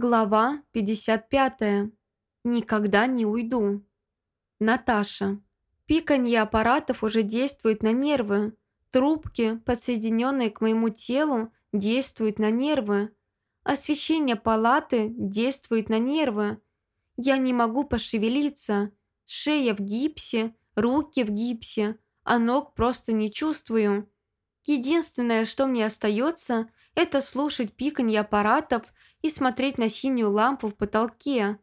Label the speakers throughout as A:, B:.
A: Глава 55. Никогда не уйду. Наташа. Пиканье аппаратов уже действует на нервы. Трубки, подсоединенные к моему телу, действуют на нервы. Освещение палаты действует на нервы. Я не могу пошевелиться. Шея в гипсе, руки в гипсе, а ног просто не чувствую. Единственное, что мне остается, это слушать пиканье аппаратов – и смотреть на синюю лампу в потолке.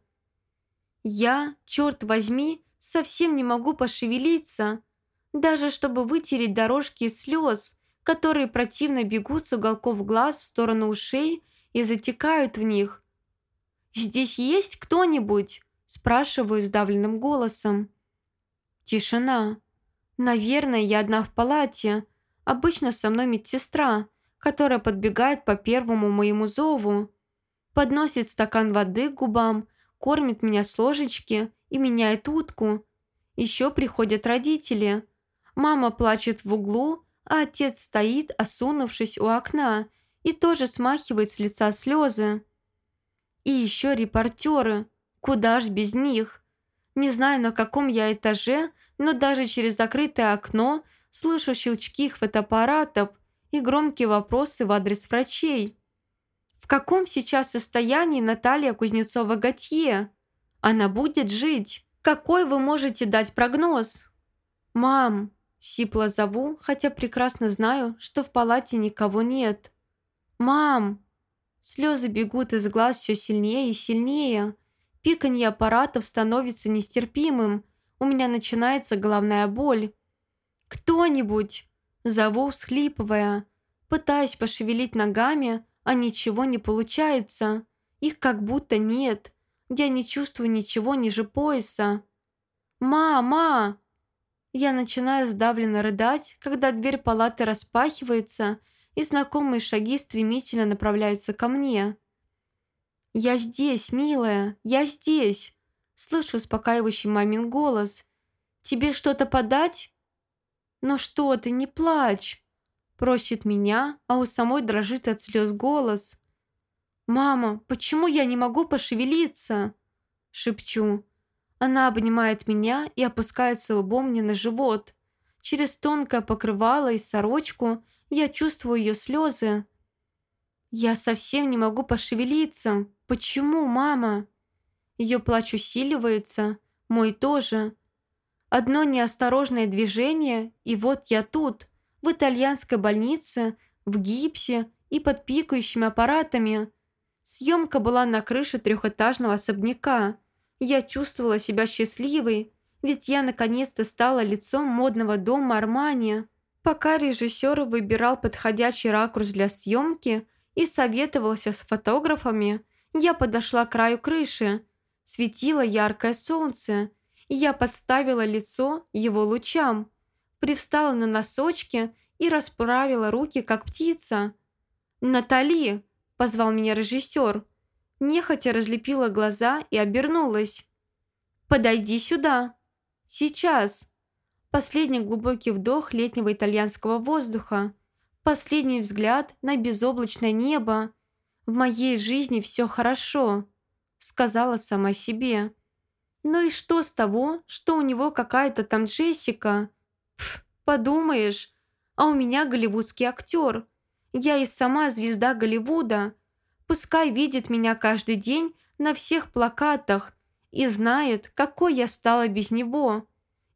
A: Я, черт возьми, совсем не могу пошевелиться, даже чтобы вытереть дорожки из слез, которые противно бегут с уголков глаз в сторону ушей и затекают в них. «Здесь есть кто-нибудь?» – спрашиваю сдавленным голосом. Тишина. Наверное, я одна в палате. Обычно со мной медсестра, которая подбегает по первому моему зову подносит стакан воды к губам, кормит меня с ложечки и меняет утку. Еще приходят родители. Мама плачет в углу, а отец стоит, осунувшись у окна, и тоже смахивает с лица слезы. И еще репортеры. Куда ж без них? Не знаю, на каком я этаже, но даже через закрытое окно слышу щелчки фотоаппаратов и громкие вопросы в адрес врачей. В каком сейчас состоянии Наталья Кузнецова-Готье? Она будет жить. Какой вы можете дать прогноз? Мам, сипло зову, хотя прекрасно знаю, что в палате никого нет. Мам! Слезы бегут из глаз все сильнее и сильнее. Пиканье аппаратов становится нестерпимым. У меня начинается головная боль. «Кто-нибудь!» Зову, всхлипывая. Пытаюсь пошевелить ногами, а ничего не получается. Их как будто нет. Я не чувствую ничего ниже пояса. «Мама!» Я начинаю сдавленно рыдать, когда дверь палаты распахивается, и знакомые шаги стремительно направляются ко мне. «Я здесь, милая, я здесь!» Слышу успокаивающий мамин голос. «Тебе что-то подать?» «Ну что ты, не плачь!» Просит меня, а у самой дрожит от слез голос. «Мама, почему я не могу пошевелиться?» Шепчу. Она обнимает меня и опускается лбом мне на живот. Через тонкое покрывало и сорочку я чувствую ее слезы. «Я совсем не могу пошевелиться. Почему, мама?» Ее плач усиливается, мой тоже. Одно неосторожное движение, и вот я тут – в итальянской больнице, в гипсе и под пикающими аппаратами. Съемка была на крыше трехэтажного особняка. Я чувствовала себя счастливой, ведь я наконец-то стала лицом модного дома Армани. Пока режиссер выбирал подходящий ракурс для съемки и советовался с фотографами, я подошла к краю крыши. Светило яркое солнце, и я подставила лицо его лучам – привстала на носочки и расправила руки, как птица. «Натали!» – позвал меня режиссер. Нехотя разлепила глаза и обернулась. «Подойди сюда!» «Сейчас!» Последний глубокий вдох летнего итальянского воздуха. Последний взгляд на безоблачное небо. «В моей жизни все хорошо», – сказала сама себе. «Ну и что с того, что у него какая-то там Джессика?» Подумаешь, а у меня голливудский актер. Я и сама звезда Голливуда. Пускай видит меня каждый день на всех плакатах и знает, какой я стала без него.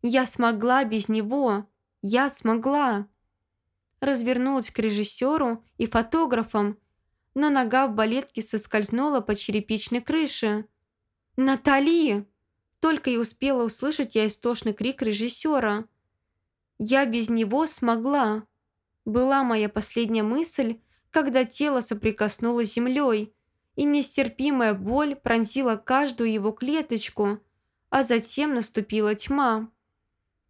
A: Я смогла без него. Я смогла. Развернулась к режиссеру и фотографам, но нога в балетке соскользнула по черепичной крыше. «Натали!» Только и успела услышать я истошный крик режиссера – я без него смогла. Была моя последняя мысль, когда тело соприкоснулось с землей, и нестерпимая боль пронзила каждую его клеточку, а затем наступила тьма.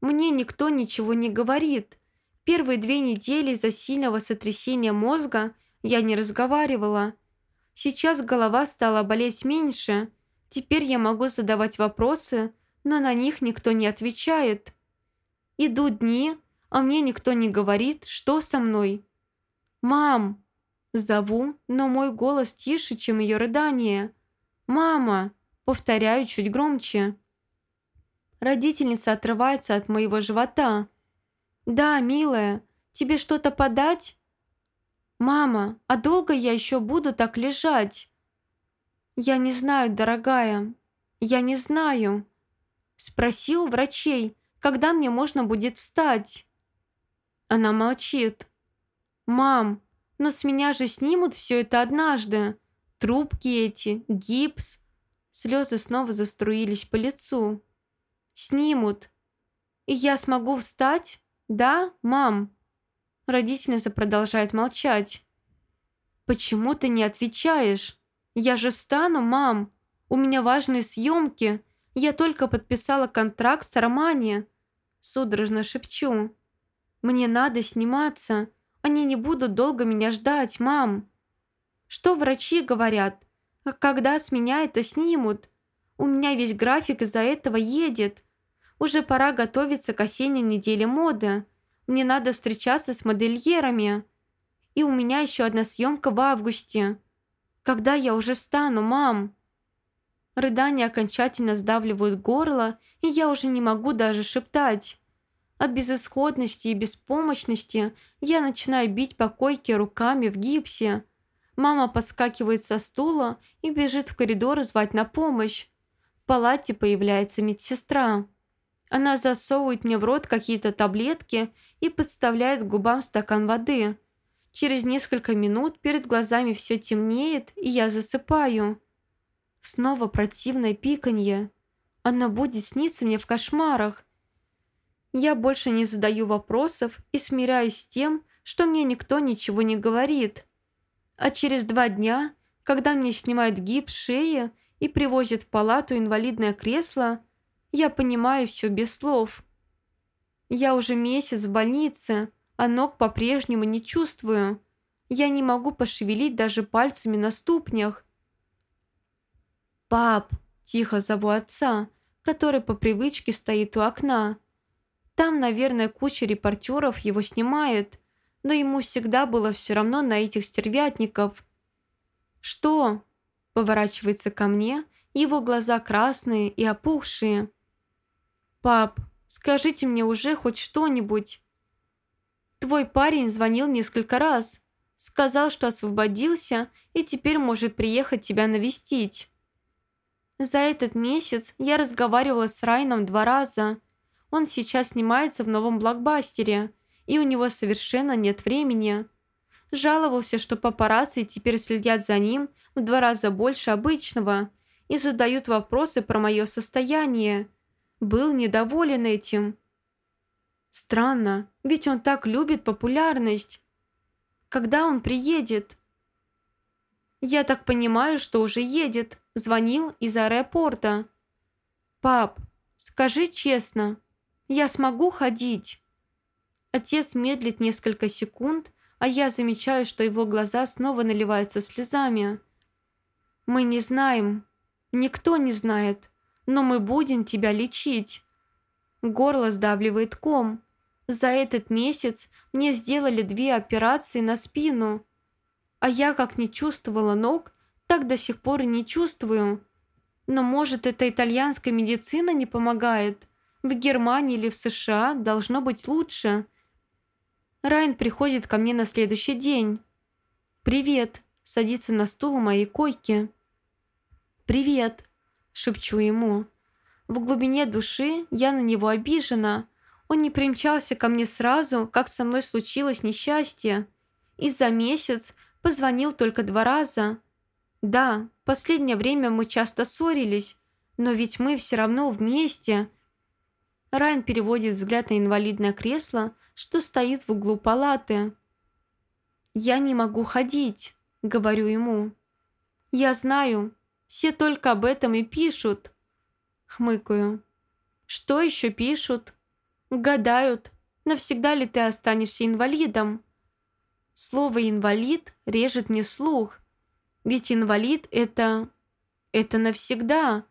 A: Мне никто ничего не говорит. Первые две недели из-за сильного сотрясения мозга я не разговаривала. Сейчас голова стала болеть меньше. Теперь я могу задавать вопросы, но на них никто не отвечает. Идут дни, а мне никто не говорит, что со мной. «Мам!» Зову, но мой голос тише, чем ее рыдание. «Мама!» Повторяю чуть громче. Родительница отрывается от моего живота. «Да, милая, тебе что-то подать?» «Мама, а долго я еще буду так лежать?» «Я не знаю, дорогая, я не знаю». Спроси у врачей, когда мне можно будет встать. Она молчит. «Мам, но с меня же снимут все это однажды. Трубки эти, гипс». Слезы снова заструились по лицу. «Снимут. И я смогу встать? Да, мам?» Родительница продолжает молчать. «Почему ты не отвечаешь? Я же встану, мам. У меня важные съемки. Я только подписала контракт с Армани». Судорожно шепчу. «Мне надо сниматься. Они не будут долго меня ждать, мам». «Что врачи говорят? Когда с меня это снимут? У меня весь график из-за этого едет. Уже пора готовиться к осенней неделе моды. Мне надо встречаться с модельерами. И у меня еще одна съемка в августе. Когда я уже встану, мам?» Рыдания окончательно сдавливают горло, и я уже не могу даже шептать. От безысходности и беспомощности я начинаю бить по койке руками в гипсе. Мама подскакивает со стула и бежит в коридор звать на помощь. В палате появляется медсестра. Она засовывает мне в рот какие-то таблетки и подставляет к губам стакан воды. Через несколько минут перед глазами все темнеет, и я засыпаю. Снова противное пиканье. Она будет сниться мне в кошмарах. Я больше не задаю вопросов и смиряюсь с тем, что мне никто ничего не говорит. А через два дня, когда мне снимают гипс шеи и привозят в палату инвалидное кресло, я понимаю все без слов. Я уже месяц в больнице, а ног по-прежнему не чувствую. Я не могу пошевелить даже пальцами на ступнях. «Пап!» – тихо зову отца, который по привычке стоит у окна. Там, наверное, куча репортеров его снимает, но ему всегда было все равно на этих стервятников. «Что?» – поворачивается ко мне, его глаза красные и опухшие. «Пап, скажите мне уже хоть что-нибудь». «Твой парень звонил несколько раз. Сказал, что освободился и теперь может приехать тебя навестить». За этот месяц я разговаривала с Райном два раза. Он сейчас снимается в новом блокбастере, и у него совершенно нет времени. Жаловался, что папарацци теперь следят за ним в два раза больше обычного и задают вопросы про мое состояние – был недоволен этим. Странно, ведь он так любит популярность. Когда он приедет? Я так понимаю, что уже едет. Звонил из аэропорта. Пап, скажи честно, я смогу ходить? Отец медлит несколько секунд, а я замечаю, что его глаза снова наливаются слезами. Мы не знаем. Никто не знает но мы будем тебя лечить». Горло сдавливает ком. За этот месяц мне сделали две операции на спину. А я как не чувствовала ног, так до сих пор не чувствую. Но может эта итальянская медицина не помогает? В Германии или в США должно быть лучше. Райн приходит ко мне на следующий день. «Привет», садится на стул у моей койки. «Привет», шепчу ему. В глубине души я на него обижена. Он не примчался ко мне сразу, как со мной случилось несчастье. И за месяц позвонил только два раза. Да, последнее время мы часто ссорились, но ведь мы все равно вместе. Райан переводит взгляд на инвалидное кресло, что стоит в углу палаты. «Я не могу ходить», — говорю ему. «Я знаю, все только об этом и пишут. Хмыкаю. Что еще пишут? Гадают, навсегда ли ты останешься инвалидом. Слово «инвалид» режет мне слух. Ведь инвалид – это... это навсегда.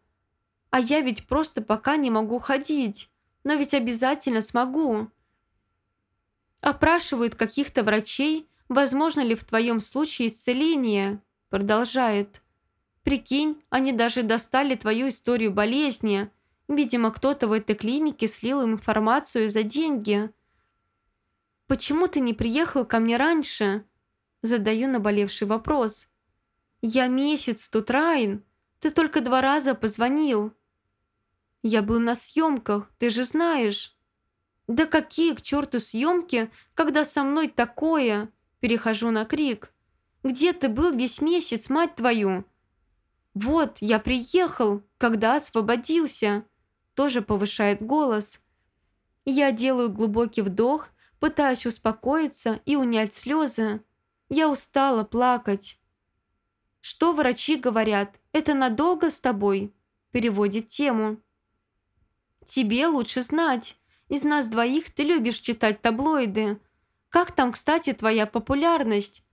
A: А я ведь просто пока не могу ходить. Но ведь обязательно смогу. Опрашивают каких-то врачей, возможно ли в твоем случае исцеление. Продолжает. Прикинь, они даже достали твою историю болезни. Видимо, кто-то в этой клинике слил им информацию за деньги. Почему ты не приехал ко мне раньше? Задаю наболевший вопрос. Я месяц тут, Райн. Ты только два раза позвонил. Я был на съемках, ты же знаешь. Да какие к черту съемки, когда со мной такое? Перехожу на крик. Где ты был весь месяц, мать твою? Вот, я приехал, когда освободился. Тоже повышает голос. Я делаю глубокий вдох, пытаюсь успокоиться и унять слезы. Я устала плакать. «Что врачи говорят? Это надолго с тобой?» Переводит тему. «Тебе лучше знать. Из нас двоих ты любишь читать таблоиды. Как там, кстати, твоя популярность?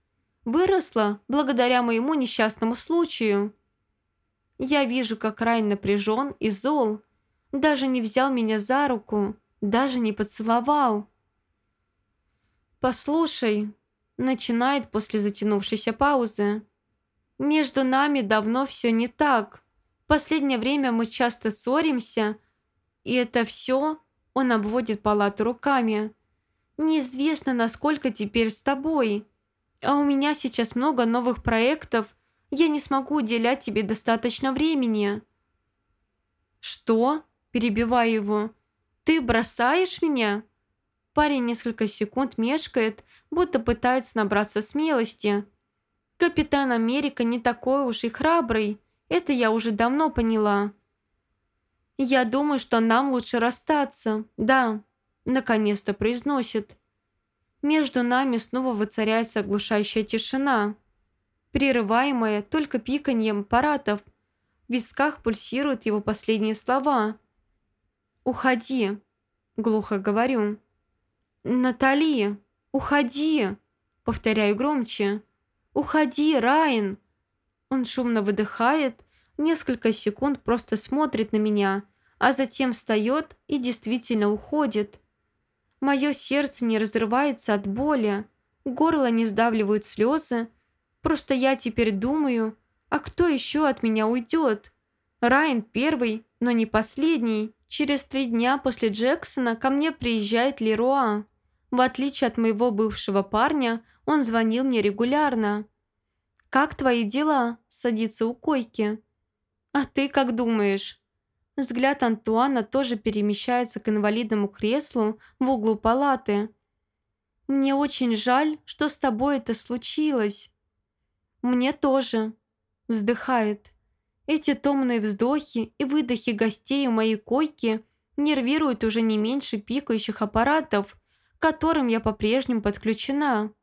A: Выросла благодаря моему несчастному случаю». Я вижу, как Райн напряжен и зол. Даже не взял меня за руку, даже не поцеловал. «Послушай», — начинает после затянувшейся паузы. «Между нами давно все не так. Последнее время мы часто ссоримся, и это все...» Он обводит палату руками. «Неизвестно, насколько теперь с тобой. А у меня сейчас много новых проектов, я не смогу уделять тебе достаточно времени». «Что?» – перебиваю его. «Ты бросаешь меня?» Парень несколько секунд мешкает, будто пытается набраться смелости. Капитан Америка не такой уж и храбрый, это я уже давно поняла. «Я думаю, что нам лучше расстаться, да», – наконец-то произносит. Между нами снова воцаряется оглушающая тишина прерываемое только пиканьем аппаратов. В висках пульсируют его последние слова. «Уходи», — глухо говорю. «Натали, уходи», — повторяю громче. «Уходи, Райан!» Он шумно выдыхает, несколько секунд просто смотрит на меня, а затем встает и действительно уходит. Мое сердце не разрывается от боли, горло не сдавливают слезы, Просто я теперь думаю, а кто еще от меня уйдет? Райан первый, но не последний. Через три дня после Джексона ко мне приезжает Леруа. В отличие от моего бывшего парня, он звонил мне регулярно. «Как твои дела?» – садится у койки. «А ты как думаешь?» Взгляд Антуана тоже перемещается к инвалидному креслу в углу палаты. «Мне очень жаль, что с тобой это случилось. «Мне тоже», – вздыхает. Эти томные вздохи и выдохи гостей у моей койки нервируют уже не меньше пикающих аппаратов, которым я по-прежнему подключена.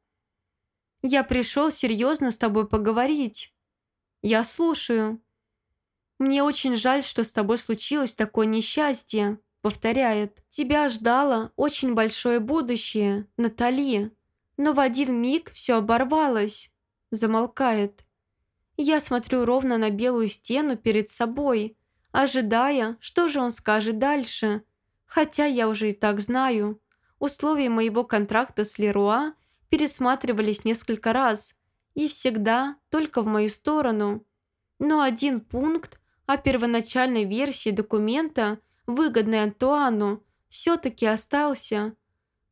A: «Я пришел серьезно с тобой поговорить». «Я слушаю». «Мне очень жаль, что с тобой случилось такое несчастье», – повторяет. «Тебя ждало очень большое будущее, Натали, но в один миг все оборвалось» замолкает. Я смотрю ровно на белую стену перед собой, ожидая, что же он скажет дальше. Хотя я уже и так знаю. Условия моего контракта с Леруа пересматривались несколько раз и всегда только в мою сторону. Но один пункт о первоначальной версии документа, выгодный Антуану, все-таки остался.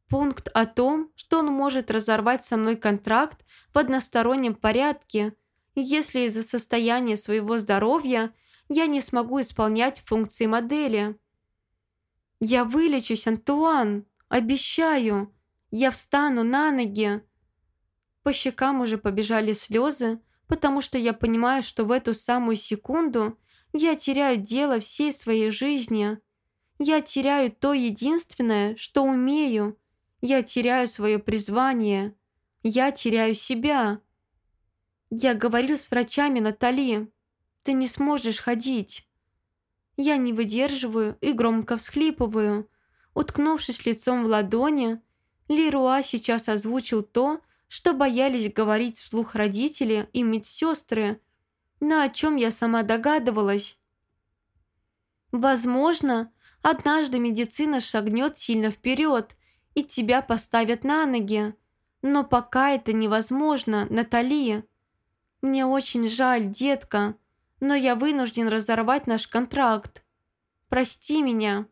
A: Пункт о том, что он может разорвать со мной контракт в одностороннем порядке, если из-за состояния своего здоровья я не смогу исполнять функции модели. «Я вылечусь, Антуан! Обещаю! Я встану на ноги!» По щекам уже побежали слезы, потому что я понимаю, что в эту самую секунду я теряю дело всей своей жизни. Я теряю то единственное, что умею. Я теряю свое призвание. Я теряю себя. Я говорил с врачами Натали. Ты не сможешь ходить. Я не выдерживаю и громко всхлипываю. Уткнувшись лицом в ладони, Лируа сейчас озвучил то, что боялись говорить вслух родители и медсестры, но о чем я сама догадывалась. Возможно, однажды медицина шагнет сильно вперед, и тебя поставят на ноги. Но пока это невозможно, Натали. Мне очень жаль, детка, но я вынужден разорвать наш контракт. Прости меня».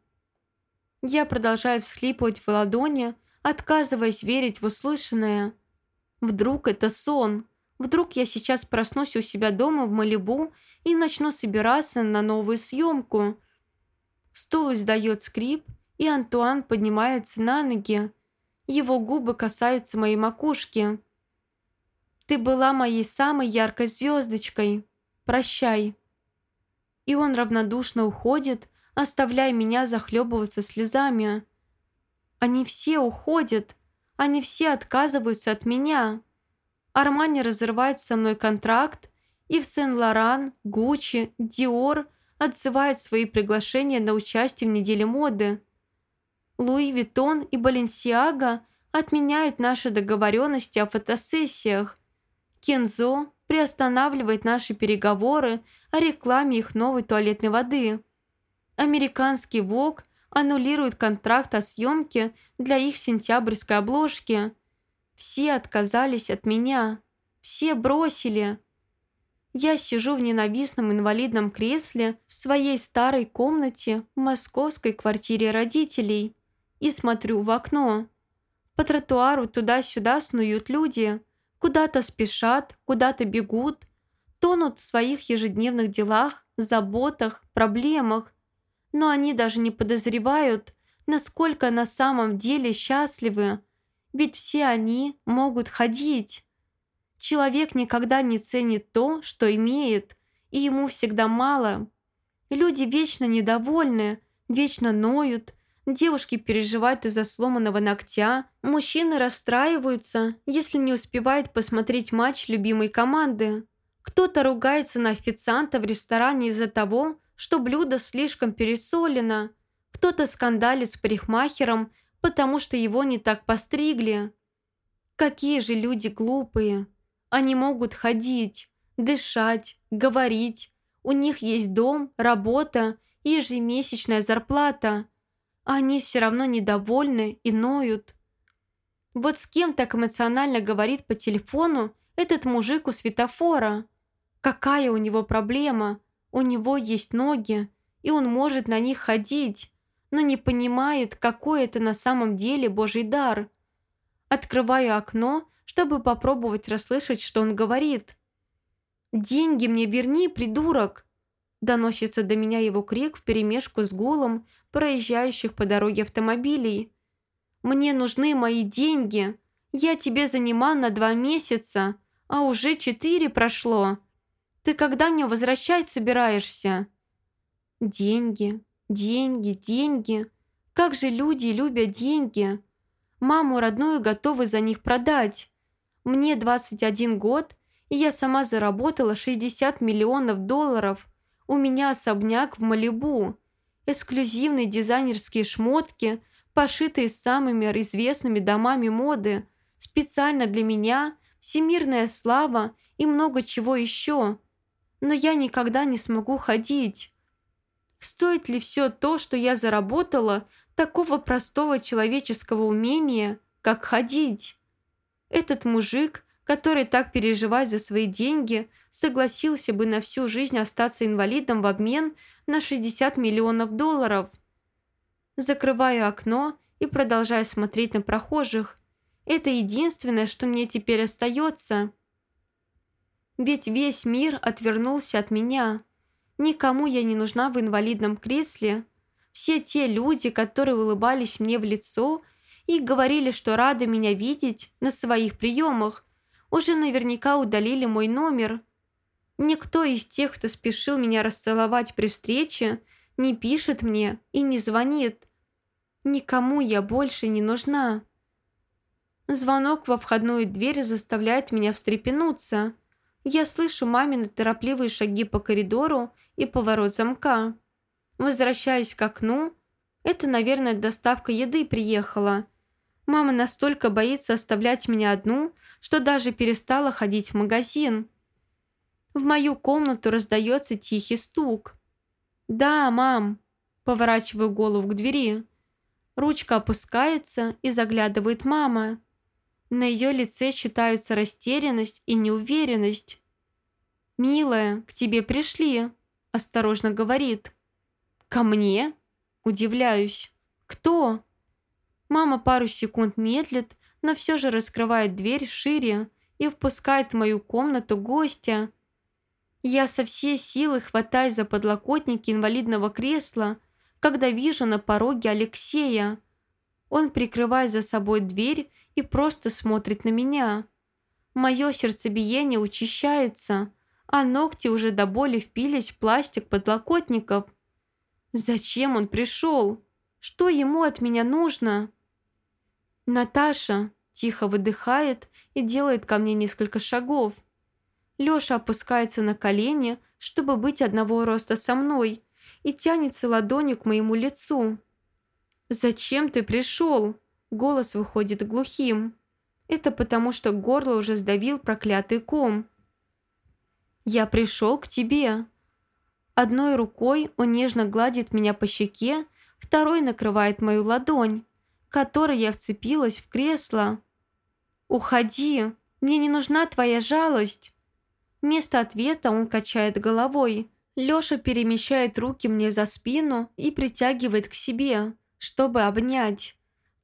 A: Я продолжаю всхлипывать в ладони, отказываясь верить в услышанное. Вдруг это сон? Вдруг я сейчас проснусь у себя дома в Малибу и начну собираться на новую съемку? Стул издает скрип, и Антуан поднимается на ноги. Его губы касаются моей макушки. «Ты была моей самой яркой звездочкой. Прощай». И он равнодушно уходит, оставляя меня захлебываться слезами. Они все уходят, они все отказываются от меня. Армани разрывает со мной контракт, и в Сен-Лоран, Гуччи, Диор отзывает свои приглашения на участие в неделе моды. Луи Виттон и Баленсиага отменяют наши договоренности о фотосессиях. Кензо приостанавливает наши переговоры о рекламе их новой туалетной воды. Американский ВОК аннулирует контракт о съемке для их сентябрьской обложки. Все отказались от меня. Все бросили. Я сижу в ненавистном инвалидном кресле в своей старой комнате в московской квартире родителей и смотрю в окно. По тротуару туда-сюда снуют люди, куда-то спешат, куда-то бегут, тонут в своих ежедневных делах, заботах, проблемах, но они даже не подозревают, насколько на самом деле счастливы, ведь все они могут ходить. Человек никогда не ценит то, что имеет, и ему всегда мало. Люди вечно недовольны, вечно ноют, девушки переживают из-за сломанного ногтя, мужчины расстраиваются, если не успевают посмотреть матч любимой команды. Кто-то ругается на официанта в ресторане из-за того, что блюдо слишком пересолено. Кто-то скандалит с парикмахером, потому что его не так постригли. Какие же люди глупые. Они могут ходить, дышать, говорить. У них есть дом, работа и ежемесячная зарплата. А они все равно недовольны и ноют. Вот с кем так эмоционально говорит по телефону этот мужик у светофора? Какая у него проблема? У него есть ноги, и он может на них ходить, но не понимает, какой это на самом деле Божий дар. Открываю окно, чтобы попробовать расслышать, что он говорит. «Деньги мне верни, придурок!» Доносится до меня его крик вперемешку с гулом проезжающих по дороге автомобилей. «Мне нужны мои деньги! Я тебе занимал на два месяца, а уже четыре прошло!» Ты когда мне возвращать собираешься?» «Деньги, деньги, деньги. Как же люди любят деньги. Маму родную готовы за них продать. Мне 21 год, и я сама заработала 60 миллионов долларов. У меня особняк в Малибу. Эксклюзивные дизайнерские шмотки, пошитые самыми известными домами моды. Специально для меня, всемирная слава и много чего еще но я никогда не смогу ходить. Стоит ли все то, что я заработала, такого простого человеческого умения, как ходить? Этот мужик, который так переживает за свои деньги, согласился бы на всю жизнь остаться инвалидом в обмен на 60 миллионов долларов. Закрываю окно и продолжаю смотреть на прохожих. Это единственное, что мне теперь остается. Ведь весь мир отвернулся от меня. Никому я не нужна в инвалидном кресле. Все те люди, которые улыбались мне в лицо и говорили, что рады меня видеть на своих приемах, уже наверняка удалили мой номер. Никто из тех, кто спешил меня расцеловать при встрече, не пишет мне и не звонит. Никому я больше не нужна. Звонок во входную дверь заставляет меня встрепенуться. Я слышу мамины торопливые шаги по коридору и поворот замка. Возвращаюсь к окну. Это, наверное, доставка еды приехала. Мама настолько боится оставлять меня одну, что даже перестала ходить в магазин. В мою комнату раздается тихий стук. «Да, мам!» Поворачиваю голову к двери. Ручка опускается и заглядывает мама. На ее лице читаются растерянность и неуверенность. «Милая, к тебе пришли», – осторожно говорит. «Ко мне?» – удивляюсь. «Кто?» Мама пару секунд медлит, но все же раскрывает дверь шире и впускает в мою комнату гостя. Я со всей силы хватаюсь за подлокотники инвалидного кресла, когда вижу на пороге Алексея. Он прикрывает за собой дверь и просто смотрит на меня. Мое сердцебиение учащается, а ногти уже до боли впились в пластик подлокотников. Зачем он пришел? Что ему от меня нужно? Наташа тихо выдыхает и делает ко мне несколько шагов. Лёша опускается на колени, чтобы быть одного роста со мной, и тянется ладонью к моему лицу. «Зачем ты пришел?» Голос выходит глухим. Это потому, что горло уже сдавил проклятый ком. «Я пришел к тебе». Одной рукой он нежно гладит меня по щеке, второй накрывает мою ладонь, которой я вцепилась в кресло. «Уходи, мне не нужна твоя жалость». Вместо ответа он качает головой. Лёша перемещает руки мне за спину и притягивает к себе, чтобы обнять.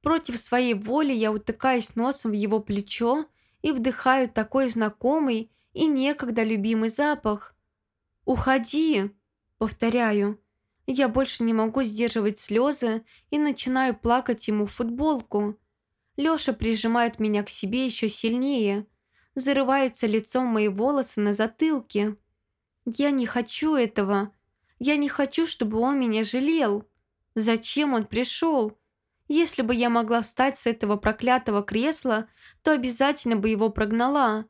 A: Против своей воли я утыкаюсь носом в его плечо и вдыхаю такой знакомый и некогда любимый запах. «Уходи!» – повторяю. Я больше не могу сдерживать слезы и начинаю плакать ему в футболку. Лёша прижимает меня к себе еще сильнее, зарывается лицом мои волосы на затылке. Я не хочу этого. Я не хочу, чтобы он меня жалел. Зачем он пришел? Если бы я могла встать с этого проклятого кресла, то обязательно бы его прогнала.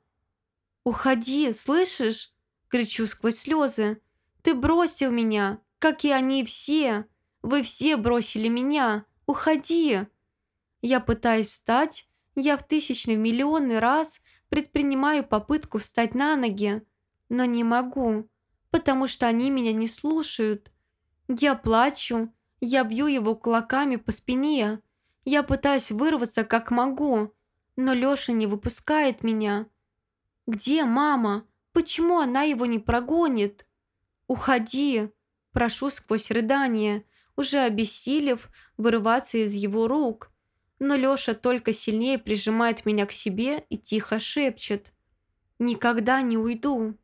A: «Уходи, слышишь?» – кричу сквозь слезы. «Ты бросил меня, как и они все. Вы все бросили меня. Уходи!» Я пытаюсь встать, я в тысячный миллионный раз предпринимаю попытку встать на ноги, но не могу, потому что они меня не слушают. Я плачу, я бью его кулаками по спине, я пытаюсь вырваться как могу, но Лёша не выпускает меня. «Где мама? Почему она его не прогонит?» «Уходи!» Прошу сквозь рыдание, уже обессилев вырываться из его рук. Но Лёша только сильнее прижимает меня к себе и тихо шепчет. «Никогда не уйду».